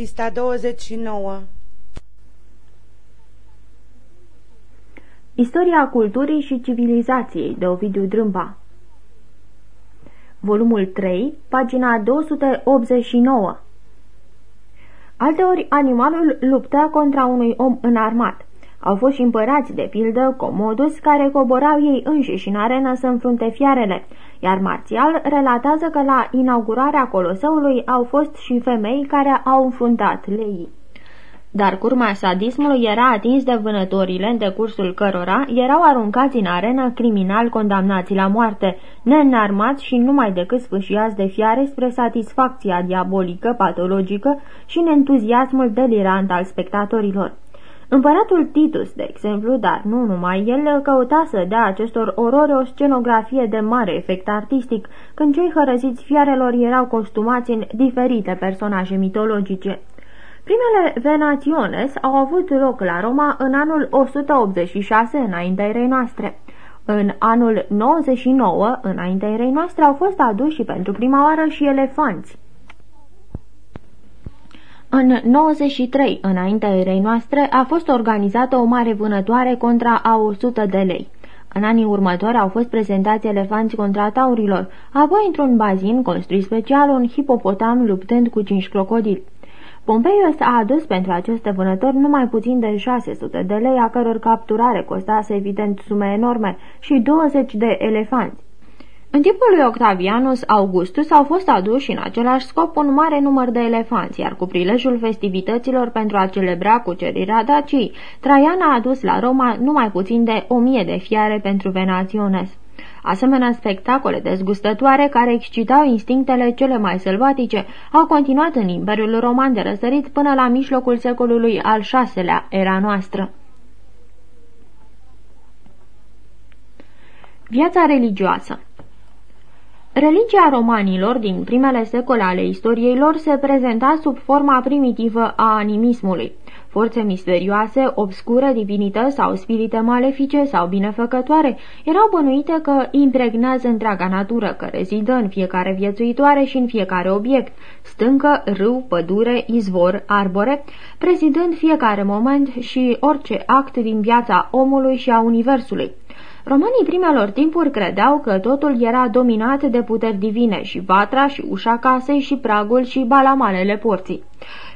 Pista 29 Istoria culturii și civilizației de Ovidiu Drâmba. Volumul 3, pagina 289 Alteori, animalul lupta contra unui om înarmat. Au fost și împărați, de pildă, Comodus, care coborau ei înșiși în arenă să înfrunte fiarele, iar Marțial relatează că la inaugurarea Coloseului au fost și femei care au înfruntat leii. Dar curma sadismului era atins de vânătorile în decursul cărora erau aruncați în arenă criminal condamnați la moarte, neînarmați și numai decât sfâșiați de fiare spre satisfacția diabolică, patologică și în entuziasmul delirant al spectatorilor. Împăratul Titus, de exemplu, dar nu numai el, căuta să dea acestor orori o scenografie de mare efect artistic, când cei hărăziți fiarelor erau costumați în diferite personaje mitologice. Primele venationes au avut loc la Roma în anul 186 înaintea erei noastre. În anul 99 înaintea erei noastre au fost aduși pentru prima oară și elefanți. În 93, înaintea erei noastre, a fost organizată o mare vânătoare contra a 100 de lei. În anii următori au fost prezentați elefanți contra taurilor, apoi într-un bazin construit special un hipopotam luptând cu cinci crocodili. Pompeius a adus pentru aceste vânători numai puțin de 600 de lei, a căror capturare costase evident sume enorme, și 20 de elefanți. În timpul lui Octavianus Augustus au fost aduși în același scop un mare număr de elefanți, iar cu prilejul festivităților pentru a celebra cucerirea Dacii, Traian a adus la Roma numai puțin de o mie de fiare pentru venaționes. Asemenea spectacole dezgustătoare care excitau instinctele cele mai sălbatice au continuat în Imperiul Roman de răsărit până la mijlocul secolului al VI-lea era noastră. Viața religioasă Religia romanilor din primele secole ale istoriei lor se prezenta sub forma primitivă a animismului. Forțe misterioase, obscure, divinități sau spirite malefice sau binefăcătoare erau bănuite că impregnează întreaga natură, că rezidă în fiecare viețuitoare și în fiecare obiect, stâncă, râu, pădure, izvor, arbore, prezidând fiecare moment și orice act din viața omului și a universului. Romanii primelor timpuri credeau că totul era dominat de puteri divine și vatra și ușa casei și pragul și balamalele porții.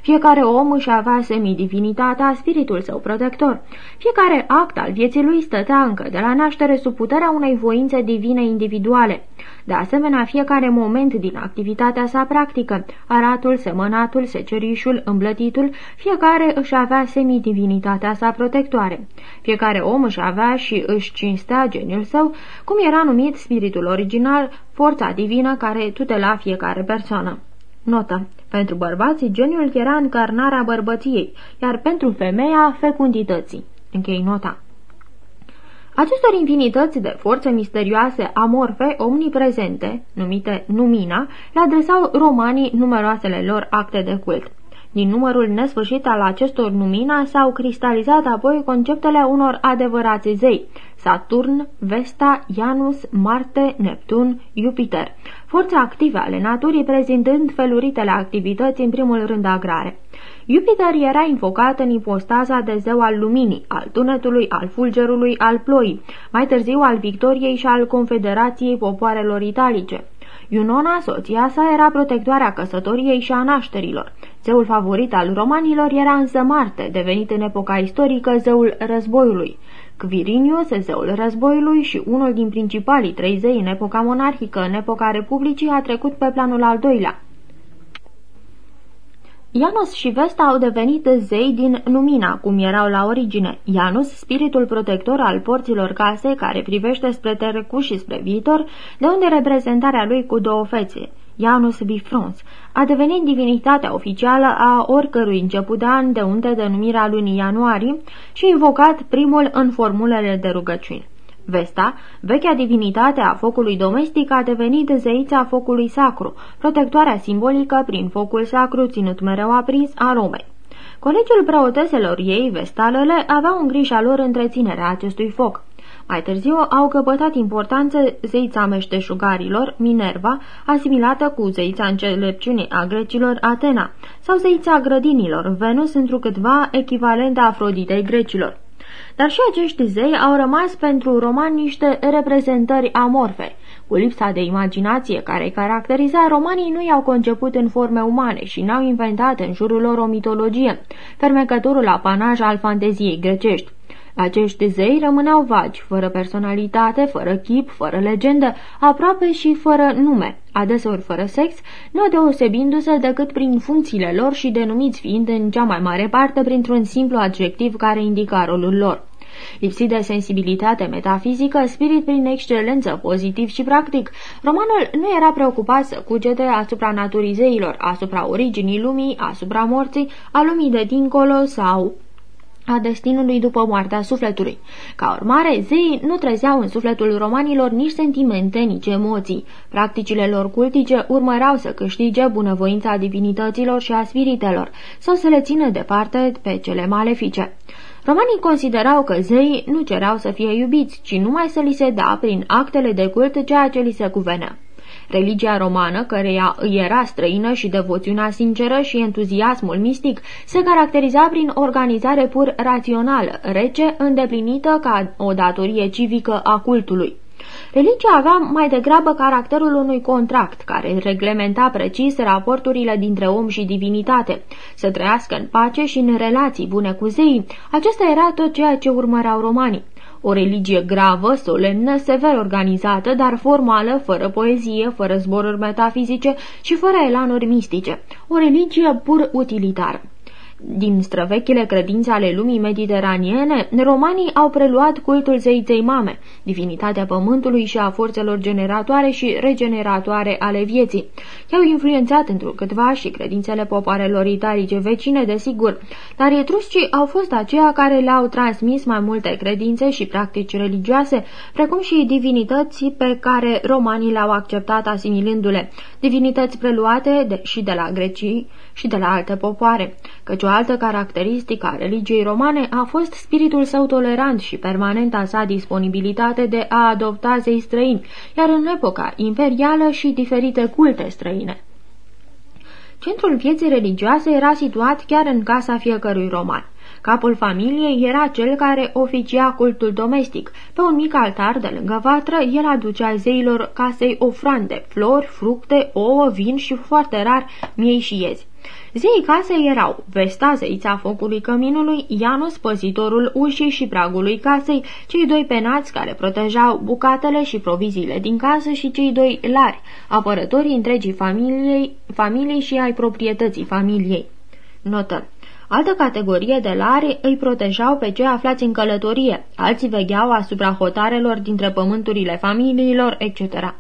Fiecare om își avea semidivinitatea, spiritul său protector. Fiecare act al vieții lui stătea încă de la naștere sub puterea unei voințe divine individuale. De asemenea, fiecare moment din activitatea sa practică, aratul, semănatul, secerișul, îmblătitul, fiecare își avea semidivinitatea sa protectoare. Fiecare om își avea și își cinstea geniul său, cum era numit spiritul original, forța divină care tutela fiecare persoană. Notă. Pentru bărbații, geniul era încarnarea bărbăției, iar pentru femeia, fecundității. Închei nota. Acestor infinități de forțe misterioase, amorfe, omniprezente, numite numina, le adresau romanii numeroasele lor acte de cult. Din numărul nesfârșit al acestor numina s-au cristalizat apoi conceptele unor adevărați zei, Saturn, Vesta, Janus, Marte, Neptun, Jupiter, forțe active ale naturii prezentând feluritele activități în primul rând agrare. Jupiter era invocat în ipostaza de zeu al luminii, al tunetului, al fulgerului, al ploii, mai târziu al victoriei și al confederației popoarelor italice. Iunona, soția sa, era protectoarea căsătoriei și a nașterilor. Zeul favorit al romanilor era însă Marte, devenit în epoca istorică zeul războiului. Quirinius, zeul războiului și unul din principalii trei zei în epoca monarhică, în epoca republicii, a trecut pe planul al doilea. Janus și Vesta au devenit zei din Numina, cum erau la origine. Janus, spiritul protector al porților case, care privește spre trecut și spre viitor, de unde reprezentarea lui cu două fețe. Janus Bifrons, a devenit divinitatea oficială a oricărui început de an de unde denumirea lunii ianuarie și invocat primul în formulele de rugăciuni. Vesta, vechea divinitate a focului domestic, a devenit zeița focului sacru, protectoarea simbolică prin focul sacru ținut mereu aprins a Romei. Colegiul preoteselor ei, vestalele, aveau în grija lor întreținerea acestui foc. Mai târziu au căpătat importanță zeița meșteșugarilor, Minerva, asimilată cu zeița înțelepciunii a grecilor, Atena, sau zeița grădinilor, Venus, întrucâtva echivalent Afroditei grecilor. Dar și acești zei au rămas pentru romani niște reprezentări amorfe. Cu lipsa de imaginație care caracteriza, romanii nu i-au conceput în forme umane și n-au inventat în jurul lor o mitologie, fermecătorul apanaj al fanteziei grecești. Acești zei rămâneau vagi, fără personalitate, fără chip, fără legendă, aproape și fără nume, adeseori fără sex, nu deosebindu-se decât prin funcțiile lor și denumiți fiind în cea mai mare parte printr-un simplu adjectiv care indica rolul lor. Lipsit de sensibilitate metafizică, spirit prin excelență, pozitiv și practic, romanul nu era preocupat să cugete asupra naturii zeilor, asupra originii lumii, asupra morții, a lumii de dincolo sau a destinului după moartea sufletului. Ca urmare, zeii nu trezeau în sufletul romanilor nici sentimente, nici emoții. Practicile lor cultice urmăreau să câștige bunăvoința divinităților și a spiritelor, sau să le țină departe pe cele malefice. Romanii considerau că zeii nu cereau să fie iubiți, ci numai să li se da prin actele de cult ceea ce li se cuvenea. Religia romană, căreia îi era străină și devoțiunea sinceră și entuziasmul mistic, se caracteriza prin organizare pur rațională, rece, îndeplinită ca o datorie civică a cultului. Religia avea mai degrabă caracterul unui contract care reglementa precis raporturile dintre om și divinitate, să trăiască în pace și în relații bune cu zeii. Acesta era tot ceea ce urmăreau romanii. O religie gravă, solemnă, sever organizată, dar formală, fără poezie, fără zboruri metafizice și fără elanuri mistice. O religie pur utilitară. Din străvechile credințe ale lumii mediteraniene, romanii au preluat cultul zeiței mame, divinitatea pământului și a forțelor generatoare și regeneratoare ale vieții. I-au influențat într câtva și credințele popoarelor italice vecine, desigur, dar etruscii au fost aceia care le-au transmis mai multe credințe și practici religioase, precum și divinități pe care romanii le-au acceptat asimilându-le, divinități preluate de, și de la grecii și de la alte popoare, căci o altă caracteristică a religiei romane a fost spiritul său tolerant și permanenta sa disponibilitate de a adopta zei străini, iar în epoca imperială și diferite culte străine. Centrul vieții religioase era situat chiar în casa fiecărui roman. Capul familiei era cel care oficia cultul domestic. Pe un mic altar de lângă vatră, el aducea zeilor casei ofrande, flori, fructe, ouă, vin și foarte rar miei și iezi. Zeii casei erau Vesta, zeița focului căminului, Ianus, păzitorul ușii și pragului casei, cei doi penați care protejau bucatele și proviziile din casă și cei doi lari, apărătorii întregii familiei, familiei și ai proprietății familiei. Notă. Altă categorie de lari îi protejau pe cei aflați în călătorie, alții vegheau asupra hotarelor dintre pământurile familiilor, etc.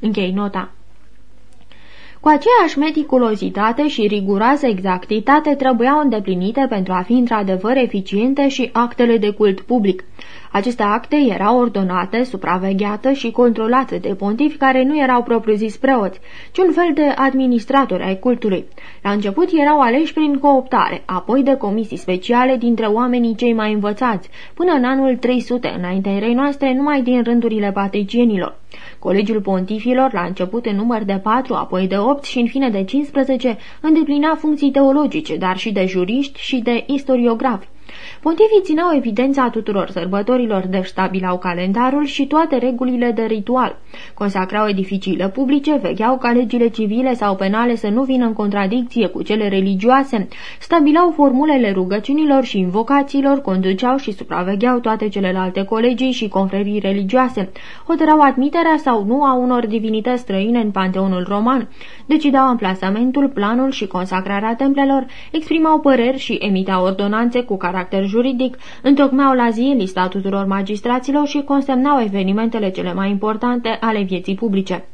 Închei nota. Cu aceeași meticulozitate și riguroasă exactitate trebuiau îndeplinite pentru a fi într-adevăr eficiente și actele de cult public. Aceste acte erau ordonate, supravegheate și controlate de pontifi care nu erau propriu-zis preoți, ci un fel de administratori ai cultului. La început erau aleși prin cooptare, apoi de comisii speciale dintre oamenii cei mai învățați, până în anul 300 înaintea erei noastre numai din rândurile patricienilor. Colegiul pontifilor, la început în număr de patru, apoi de opt și în fine de 15, îndeplinea funcții teologice, dar și de juriști și de istoriografi. Pontifii țineau evidența tuturor sărbătorilor, deci stabilau calendarul și toate regulile de ritual. Consacrau edificiile publice, vegheau ca legile civile sau penale să nu vină în contradicție cu cele religioase, stabilau formulele rugăciunilor și invocațiilor, conduceau și supravegheau toate celelalte colegii și confrerii religioase, hotărau admiterea sau nu a unor divinități străine în panteonul roman, decidau amplasamentul, planul și consacrarea templelor, exprimau păreri și emiteau ordonanțe cu caracter juridic, întocmeau la zi lista tuturor magistraților și consemnau evenimentele cele mai importante ale vieții publice.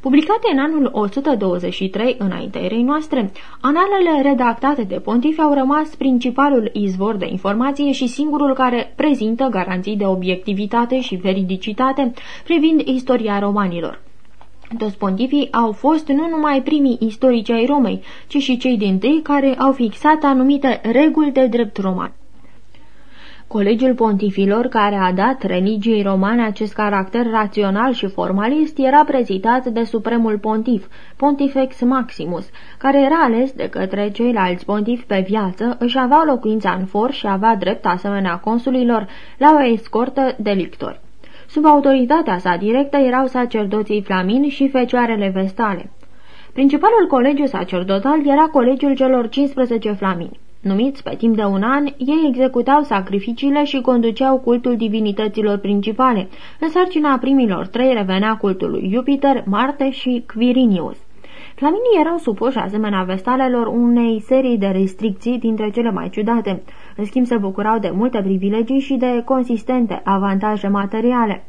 Publicate în anul 123 înaintea erei noastre, analele redactate de pontifi au rămas principalul izvor de informație și singurul care prezintă garanții de obiectivitate și veridicitate privind istoria romanilor. Toți pontifii au fost nu numai primii istorici ai Romei, ci și cei din tâi care au fixat anumite reguli de drept roman. Colegiul pontifilor, care a dat religiei romane acest caracter rațional și formalist, era prezidat de supremul pontif, Pontifex Maximus, care era ales de către ceilalți pontifi pe viață, își avea locuința în for și avea drept asemenea consulilor la o escortă de lictori. Sub autoritatea sa directă erau sacerdoții flamini și fecioarele vestale. Principalul colegiu sacerdotal era colegiul celor 15 flamini. Numiți pe timp de un an, ei executau sacrificiile și conduceau cultul divinităților principale. În sarcina primilor trei revenea cultul lui Jupiter, Marte și Quirinius. Flaminii erau supuși asemenea vestalelor unei serii de restricții dintre cele mai ciudate. În schimb se bucurau de multe privilegii și de consistente avantaje materiale.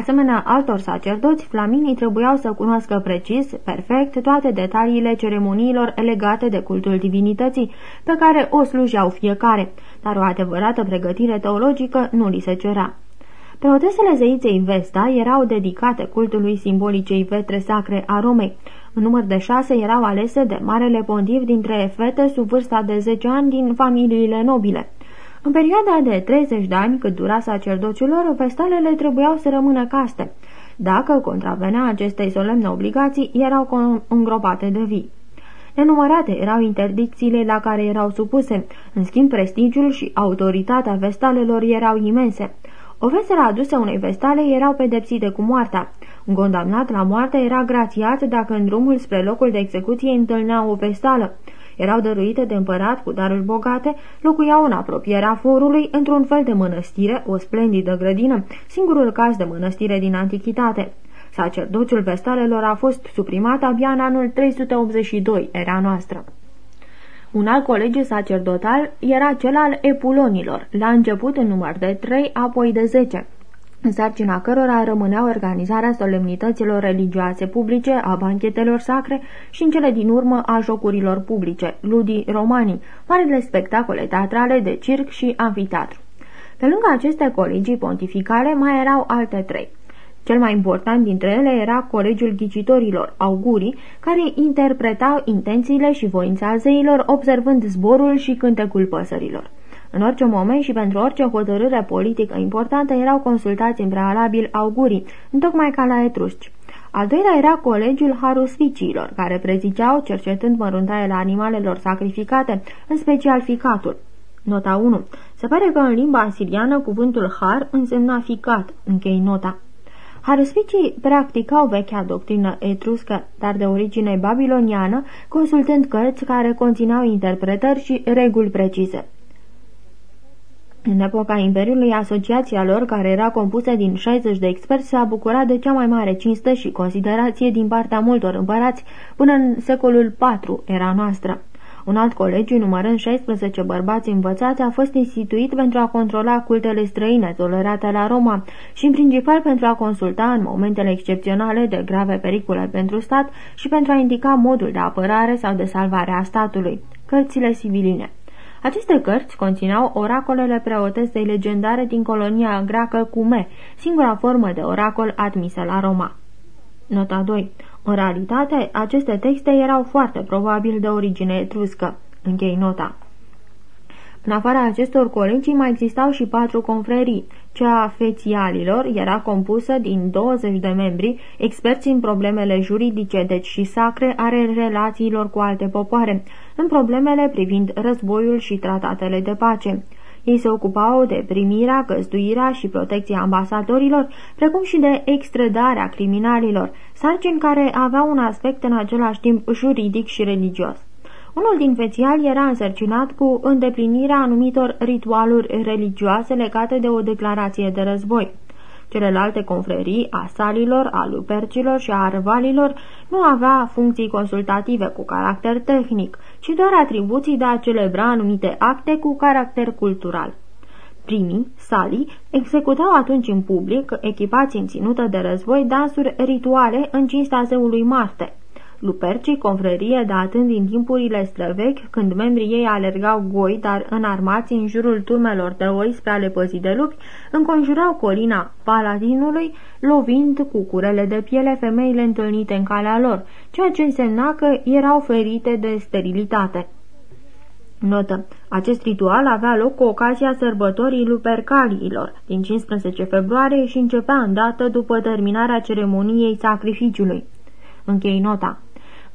Asemenea altor sacerdoți, flaminii trebuiau să cunoască precis, perfect, toate detaliile ceremoniilor legate de cultul divinității, pe care o slujeau fiecare, dar o adevărată pregătire teologică nu li se cerea. Preotesele zeiței Vesta erau dedicate cultului simbolicei vetre sacre a Romei. În număr de șase erau alese de marele pontiv dintre fete sub vârsta de 10 ani din familiile nobile. În perioada de 30 de ani cât dura sacerdocilor, vestalele trebuiau să rămână caste. Dacă contravenea acestei solemne obligații, erau îngropate de vii. Nenumărate erau interdicțiile la care erau supuse, în schimb prestigiul și autoritatea vestalelor erau imense. Ofensele aduse unei vestale erau pedepsite cu moartea. Un condamnat la moarte era grațiat dacă în drumul spre locul de execuție întâlnea o vestală erau dăruite de împărat cu daruri bogate, locuiau în apropierea forului, într-un fel de mănăstire, o splendidă grădină, singurul caz de mănăstire din antichitate. Sacerdoțiul vestalelor a fost suprimat abia în anul 382, era noastră. Un alt colegiu sacerdotal era cel al epulonilor, la început în număr de trei, apoi de zece în sarcina cărora rămânea organizarea solemnităților religioase publice, a banchetelor sacre și în cele din urmă a jocurilor publice, ludii romanii, marele spectacole teatrale de circ și amfiteatru. Pe lângă aceste colegii pontificale mai erau alte trei. Cel mai important dintre ele era colegiul ghicitorilor, augurii, care interpretau intențiile și voința zeilor, observând zborul și cântecul păsărilor. În orice moment și pentru orice hotărâre politică importantă erau consultați în prealabil augurii, întocmai ca la etrusci. Al doilea era colegiul harusficiilor, care preziceau, cercetând măruntaiele animalelor sacrificate, în special ficatul. Nota 1. Se pare că în limba asiriană cuvântul har însemna ficat, închei nota. Harusficii practicau vechea doctrină etruscă, dar de origine babiloniană, consultând cărți care conțineau interpretări și reguli precise. În epoca Imperiului, asociația lor, care era compusă din 60 de experți, s-a bucurat de cea mai mare cinste și considerație din partea multor împărați până în secolul IV era noastră. Un alt colegiu, numărând 16 bărbați învățați, a fost instituit pentru a controla cultele străine tolerate la Roma și în principal pentru a consulta în momentele excepționale de grave pericole pentru stat și pentru a indica modul de apărare sau de salvare a statului. Cărțile civiline aceste cărți conțineau oracolele preotestei legendare din colonia greacă Cume, singura formă de oracol admisă la Roma. Nota 2. În realitate, aceste texte erau foarte probabil de origine etruscă. Închei nota. În afara acestor colegii mai existau și patru confrerii. Cea a fețialilor era compusă din 20 de membri, experți în problemele juridice, deci și sacre, are relațiilor cu alte popoare, în problemele privind războiul și tratatele de pace. Ei se ocupau de primirea, găzduirea și protecția ambasadorilor, precum și de extradarea criminalilor, sarcini care aveau un aspect în același timp juridic și religios. Unul din fețiali era însărcinat cu îndeplinirea anumitor ritualuri religioase legate de o declarație de război. Celelalte confrerii, a salilor, a lupercilor și a arvalilor, nu avea funcții consultative cu caracter tehnic, ci doar atribuții de a celebra anumite acte cu caracter cultural. Primii, salii, executau atunci în public, echipați în ținută de război, dansuri rituale în cinsta zeului Marte. Lupercii, confrerie datând din timpurile străvechi, când membrii ei alergau goi, dar înarmați în jurul turmelor de oi spre ale păzii de lupi, înconjurau colina Paladinului, lovind cu curele de piele femeile întâlnite în calea lor, ceea ce însemna că erau ferite de sterilitate. Notă. Acest ritual avea loc cu ocazia sărbătorii Lupercaliilor din 15 februarie și începea îndată după terminarea ceremoniei sacrificiului. Închei nota.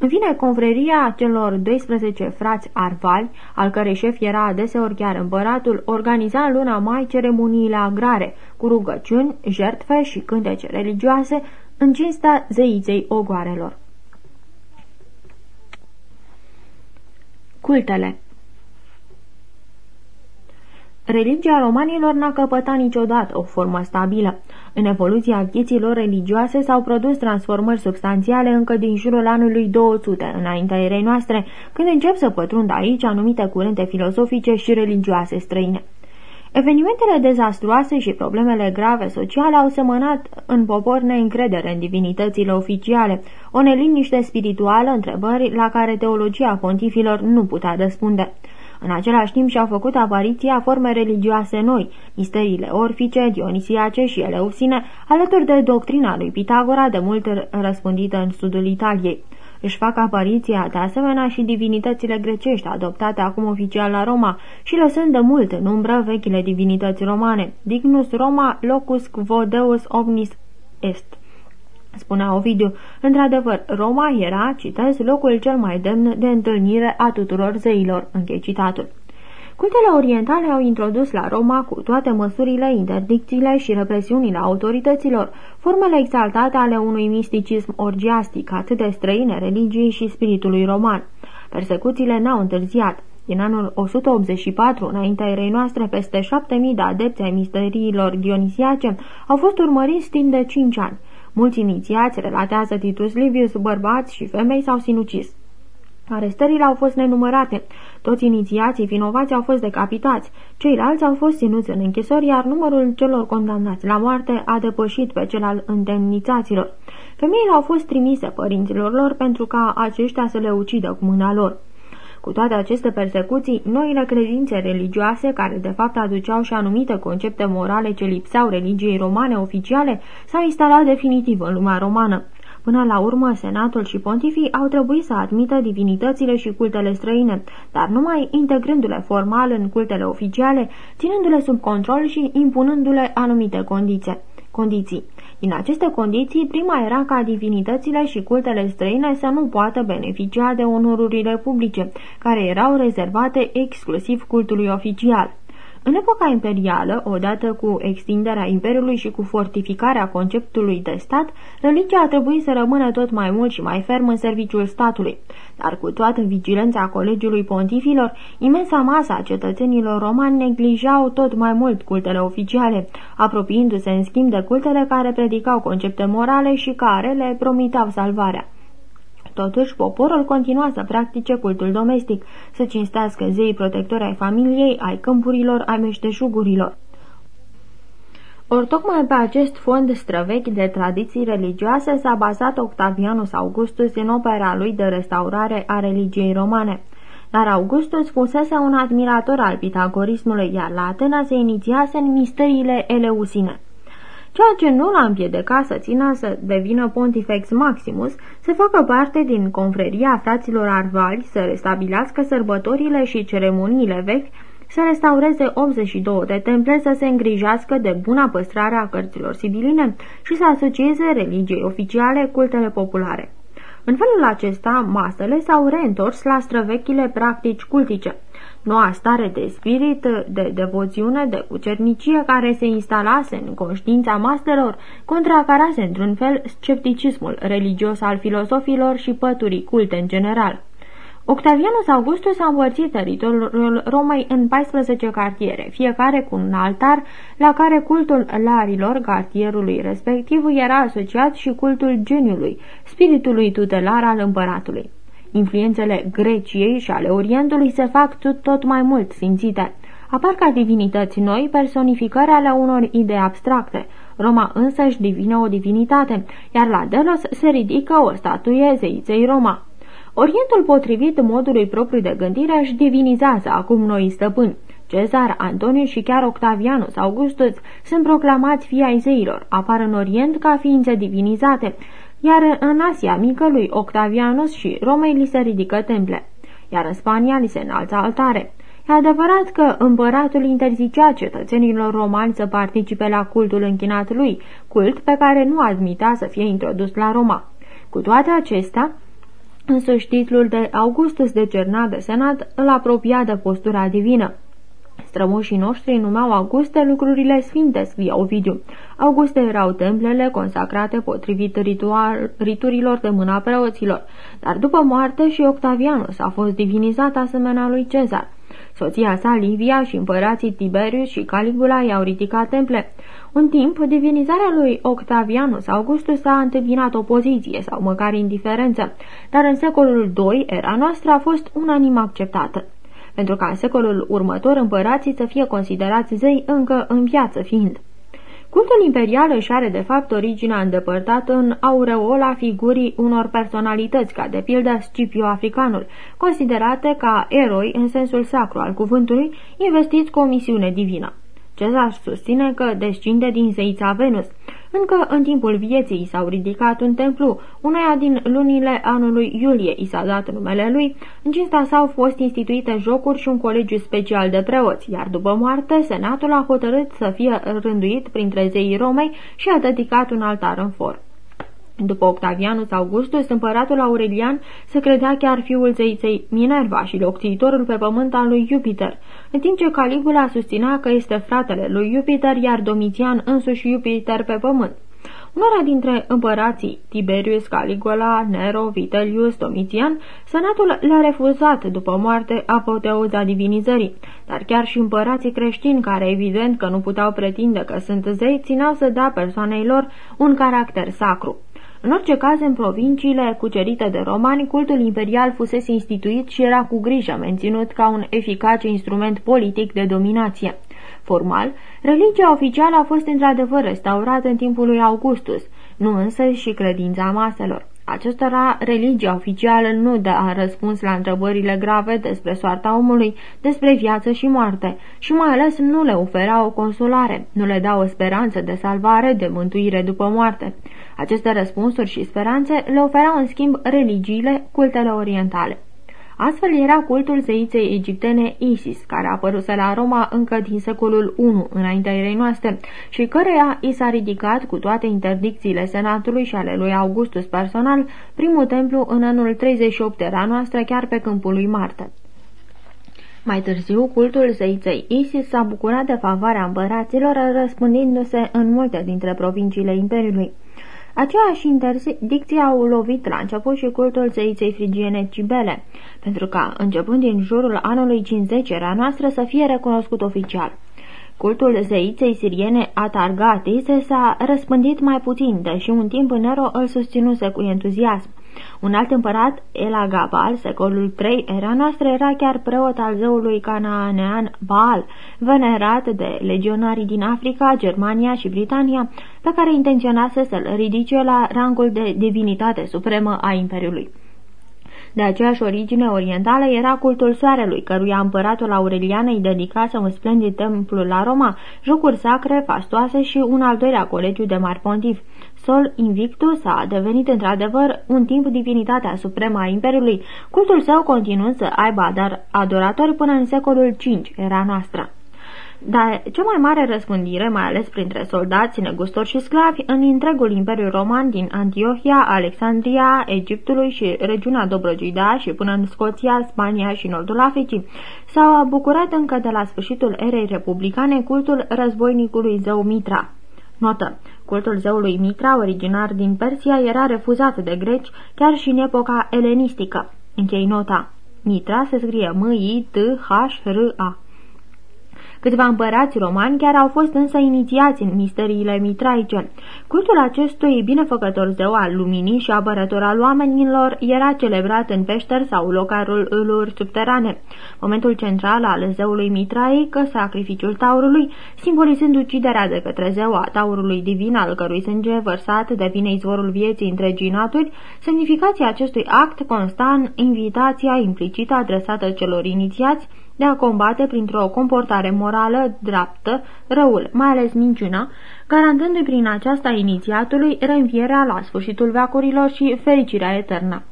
În fine, confreria celor 12 frați arvali, al cărei șef era adeseori chiar împăratul, organiza în luna mai ceremoniile agrare, cu rugăciuni, jertfe și cântece religioase, în cinsta zeiței ogoarelor. Cultele Religia romanilor n-a căpătat niciodată o formă stabilă. În evoluția vieților religioase s-au produs transformări substanțiale încă din jurul anului 200, înaintea erei noastre, când încep să pătrundă aici anumite curente filosofice și religioase străine. Evenimentele dezastruoase și problemele grave sociale au semănat în popor neîncredere în divinitățile oficiale, o neliniște spirituală, întrebări la care teologia pontifilor nu putea răspunde. În același timp și-au făcut apariția forme religioase noi, misteriile orfice, dionisiace și eleusine, alături de doctrina lui Pitagora, de mult răspândită în sudul Italiei. Își fac apariția de asemenea și divinitățile grecești, adoptate acum oficial la Roma și lăsând de mult în umbră vechile divinități romane. Dignus Roma locus quo Deus omnis est spunea Ovidiu. Într-adevăr, Roma era, citez, locul cel mai demn de întâlnire a tuturor zeilor, închei citatul. Cultele orientale au introdus la Roma, cu toate măsurile, interdicțiile și represiunile autorităților, formele exaltate ale unui misticism orgiastic, atât de străine religiei și spiritului roman. Persecuțiile n-au întârziat. Din anul 184, înaintea erei noastre, peste 7000 de adepți ai misteriilor dionisiace au fost urmăriți timp de 5 ani. Mulți inițiați, relatează Titus Livius, bărbați și femei s-au sinucis. Arestările au fost nenumărate. Toți inițiații vinovați au fost decapitați. Ceilalți au fost ținuți în închisori, iar numărul celor condamnați la moarte a depășit pe cel al îndemnițaților. Femeile au fost trimise părinților lor pentru ca aceștia să le ucidă cu mâna lor. Cu toate aceste persecuții, noile credințe religioase, care de fapt aduceau și anumite concepte morale ce lipseau religiei romane oficiale, s-au instalat definitiv în lumea romană. Până la urmă, senatul și pontifii au trebuit să admită divinitățile și cultele străine, dar numai integrându-le formal în cultele oficiale, ținându-le sub control și impunându-le anumite condiții. condiții. Din aceste condiții, prima era ca divinitățile și cultele străine să nu poată beneficia de onorurile publice, care erau rezervate exclusiv cultului oficial. În epoca imperială, odată cu extinderea imperiului și cu fortificarea conceptului de stat, religia a trebuit să rămână tot mai mult și mai ferm în serviciul statului. Dar cu toată vigilența colegiului pontifilor, imensa masă a cetățenilor romani neglijau tot mai mult cultele oficiale, apropiindu-se în schimb de cultele care predicau concepte morale și care le promitau salvarea. Totuși, poporul continua să practice cultul domestic, să cinstească zeii protectori ai familiei, ai câmpurilor, ai meșteșugurilor. Ori tocmai pe acest fond străvechi de tradiții religioase s-a bazat Octavianus Augustus în opera lui de restaurare a religiei romane. Dar Augustus fusese un admirator al pitagorismului, iar la Atena se inițiase în misteriile eleusine ceea ce nu l-a împiedicat să țină să devină Pontifex Maximus, să facă parte din confreria fraților arvali, să restabilească sărbătorile și ceremoniile vechi, să restaureze 82 de temple, să se îngrijească de buna păstrare a cărților sibiline și să asocieze religiei oficiale cultele populare. În felul acesta, masele s-au reîntors la străvechile practici cultice – Noua stare de spirit, de devoțiune, de cucernicie care se instalase în conștiința masteror, contracarase într-un fel scepticismul religios al filosofilor și păturii culte în general. Octavianus Augustus a împărțit teritoriul Romei în 14 cartiere, fiecare cu un altar la care cultul larilor cartierului respectiv era asociat și cultul geniului, spiritului tutelar al împăratului. Influențele Greciei și ale Orientului se fac tot mai mult simțite. Apar ca divinități noi personificări ale unor idei abstracte. Roma însă își divine o divinitate, iar la Delos se ridică o statuie zeiței Roma. Orientul potrivit modului propriu de gândire își divinizează acum noi stăpâni. Cezar, Antoniu și chiar Octavianus Augustus sunt proclamați fii ai zeilor, apar în Orient ca ființe divinizate, iar în Asia Mică lui Octavianus și Romei li se ridică temple, iar în Spania li se înalță altare. E adevărat că împăratul interzicea cetățenilor romani să participe la cultul închinat lui, cult pe care nu admita să fie introdus la Roma. Cu toate acestea, însuși titlul de Augustus de Cernat de Senat îl apropia de postura divină. Strămoșii noștri numeau Auguste lucrurile sfinte, scrie Ovidiu. Auguste erau templele consacrate potrivit ritual, riturilor de mâna preoților, dar după moarte și Octavianus a fost divinizat asemenea lui Cezar. Soția sa, Livia, și împărații Tiberius și Caligula i-au ridicat temple. Un timp, divinizarea lui Octavianus Augustus a întâmpinat opoziție sau măcar indiferență, dar în secolul II era noastră a fost unanim acceptată pentru ca în secolul următor împărații să fie considerați zei încă în viață fiind. Cultul imperial își are de fapt originea îndepărtată în aureola figurii unor personalități, ca de pildă Scipio Africanul, considerate ca eroi în sensul sacru al cuvântului, investiți cu o misiune divină. Cezar susține că descinde din zeița Venus, încă în timpul vieții s-au ridicat un templu, uneia din lunile anului iulie i s-a dat numele lui, în cinsta s-au fost instituite jocuri și un colegiu special de preoți, iar după moarte, senatul a hotărât să fie rânduit printre zeii Romei și a dedicat un altar în for. După Octavianus Augustus, împăratul Aurelian se credea chiar fiul zeiței Minerva și locțiitorul pe pământ al lui Jupiter, în timp ce Caligula susținea că este fratele lui Jupiter, iar Domitian însuși Jupiter pe pământ. Unora dintre împărații, Tiberius, Caligula, Nero, Vitellius, Domitian, senatul le-a refuzat după moarte apoteuza divinizării, dar chiar și împărații creștini, care evident că nu puteau pretinde că sunt zei, țineau să dea persoanei lor un caracter sacru. În orice caz, în provinciile cucerite de romani, cultul imperial fusese instituit și era cu grijă menținut ca un eficace instrument politic de dominație. Formal, religia oficială a fost într-adevăr restaurată în timpul lui Augustus, nu însă și credința maselor. Acestora, religia oficială nu dă răspuns la întrebările grave despre soarta omului, despre viață și moarte și mai ales nu le oferea o consolare, nu le dau o speranță de salvare, de mântuire după moarte. Aceste răspunsuri și speranțe le oferau în schimb religiile, cultele orientale. Astfel era cultul zeiței egiptene Isis, care a apărut la Roma încă din secolul I înaintea erei noastre și căreia i s-a ridicat cu toate interdicțiile senatului și ale lui Augustus personal primul templu în anul 38 era noastră chiar pe câmpul lui Marte. Mai târziu, cultul zeiței Isis s-a bucurat de favoarea împăraților, răspândindu-se în multe dintre provinciile Imperiului. Aceeași interdicție au lovit la început și cultul zeiței frigiene Cibele, pentru ca, începând din jurul anului 50 era noastră, să fie recunoscut oficial. Cultul zeiței siriene Atargatis s-a răspândit mai puțin, deși un timp Nero îl susținuse cu entuziasm. Un alt împărat, Elagabal, secolul III era noastră, era chiar preot al zeului canaanean Baal, venerat de legionarii din Africa, Germania și Britania, pe care intenționase să-l ridice la rangul de divinitate supremă a Imperiului. De aceeași origine orientală era cultul soarelui, căruia împăratul Aurelian îi dedicase un splendid templu la Roma, jocuri sacre, fastoase și un al doilea colegiu de mari pontifi. Sol Invictus a devenit într-adevăr un timp divinitatea supremă a Imperiului, cultul său continuând să aibă dar adoratori până în secolul V era noastră. Dar cea mai mare răspândire, mai ales printre soldați, negustori și sclavi, în întregul Imperiu Roman din Antiohia, Alexandria, Egiptului și regiunea Dobrogida și până în Scoția, Spania și Nordul Africii, s-au bucurat încă de la sfârșitul erei republicane cultul războinicului zeu Mitra. Notă. Cultul zeului Mitra, originar din Persia, era refuzat de greci chiar și în epoca elenistică. Închei nota. Mitra se scrie M-I-T-H-R-A. Câțiva împărați romani chiar au fost însă inițiați în misteriile mitraice. Cultul acestui binefăcător zeu al luminii și apărător al oamenilor era celebrat în peșteri sau locaruri subterane. Momentul central al zeului mitraic, sacrificiul taurului, simbolizând uciderea de către zeu a taurului divin al cărui sânge vărsat devine izvorul vieții întregii naturi, semnificația acestui act consta în invitația implicită adresată celor inițiați de a combate printr-o comportare morală dreaptă răul, mai ales minciuna, garantându-i prin aceasta inițiatului reînvierea la sfârșitul veacurilor și fericirea eternă.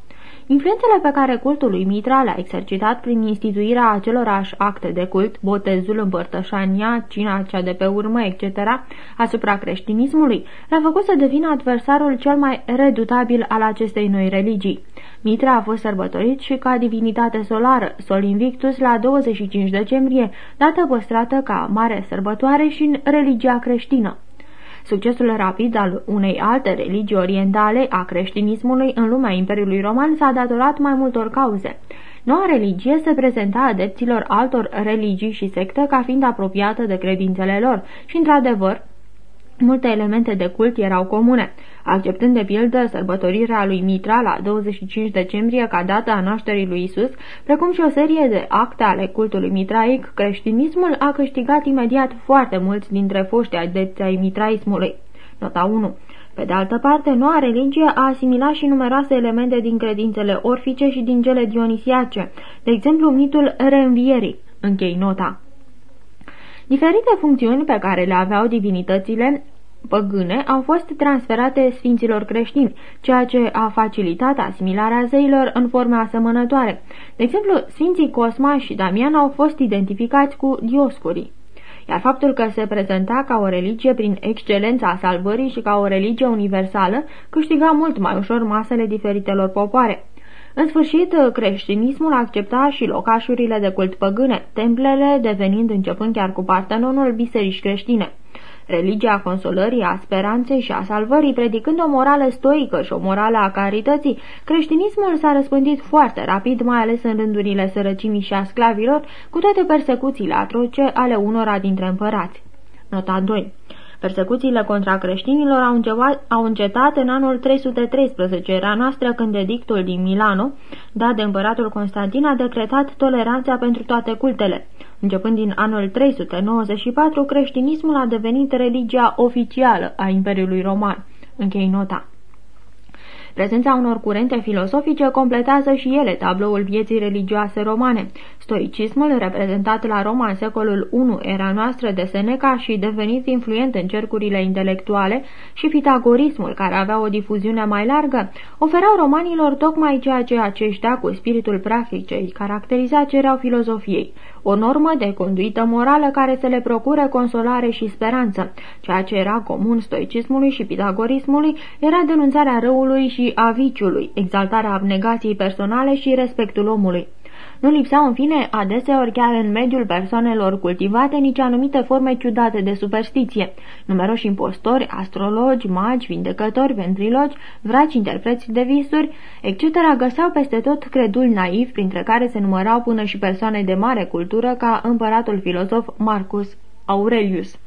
Influențele pe care cultul lui Mitra le-a exercitat prin instituirea acelorași acte de cult, botezul, împărtășania, cina cea de pe urmă, etc., asupra creștinismului, l-a făcut să devină adversarul cel mai redutabil al acestei noi religii. Mitra a fost sărbătorit și ca divinitate solară, Sol Invictus, la 25 decembrie, dată păstrată ca mare sărbătoare și în religia creștină. Succesul rapid al unei alte religii orientale a creștinismului în lumea Imperiului Roman s-a datorat mai multor cauze. Noua religie se prezenta adepților altor religii și secte ca fiind apropiată de credințele lor și, într-adevăr, Multe elemente de cult erau comune, acceptând de pildă sărbătorirea lui Mitra la 25 decembrie ca dată a nașterii lui Isus, precum și o serie de acte ale cultului mitraic, creștinismul a câștigat imediat foarte mulți dintre foștii adepți ai mitraismului. Nota 1 pe de altă parte, noua religie a asimilat și numeroase elemente din credințele orfice și din cele dionisiace, de exemplu mitul reînvierii. Închei nota. Diferite funcțiuni pe care le aveau divinitățile păgâne au fost transferate sfinților creștini, ceea ce a facilitat asimilarea zeilor în forme asemănătoare. De exemplu, sfinții Cosma și Damian au fost identificați cu dioscurii iar faptul că se prezenta ca o religie prin excelența salvării și ca o religie universală câștiga mult mai ușor masele diferitelor popoare. În sfârșit, creștinismul accepta și locașurile de cult păgâne, templele devenind începând chiar cu Partenonul biserici creștine. Religia consolării, a speranței și a salvării, predicând o morală stoică și o morală a carității, creștinismul s-a răspândit foarte rapid, mai ales în rândurile sărăcimii și a sclavilor, cu toate persecuțiile atroce ale unora dintre împărați. Nota 2 Persecuțiile contra creștinilor au, încetat, au încetat în anul 313, era noastră când edictul din Milano, dat de împăratul Constantin, a decretat toleranța pentru toate cultele. Începând din anul 394, creștinismul a devenit religia oficială a Imperiului Roman. Închei nota. Prezența unor curente filosofice completează și ele tabloul vieții religioase romane. Stoicismul, reprezentat la Roma în secolul I era noastră de Seneca și devenit influent în cercurile intelectuale, și pitagorismul, care avea o difuziune mai largă, oferau romanilor tocmai ceea ce aceștia, cu spiritul practic ce îi caracteriza, cereau filozofiei o normă de conduită morală care să le procure consolare și speranță. Ceea ce era comun stoicismului și pitagorismului era denunțarea răului și a viciului, exaltarea abnegației personale și respectul omului. Nu lipseau în fine adeseori chiar în mediul persoanelor cultivate nici anumite forme ciudate de superstiție. Numeroși impostori, astrologi, magi, vindecători, ventrilogi, vraci interpreți de visuri, etc. găseau peste tot credul naiv, printre care se numărau până și persoane de mare cultură ca împăratul filozof Marcus Aurelius.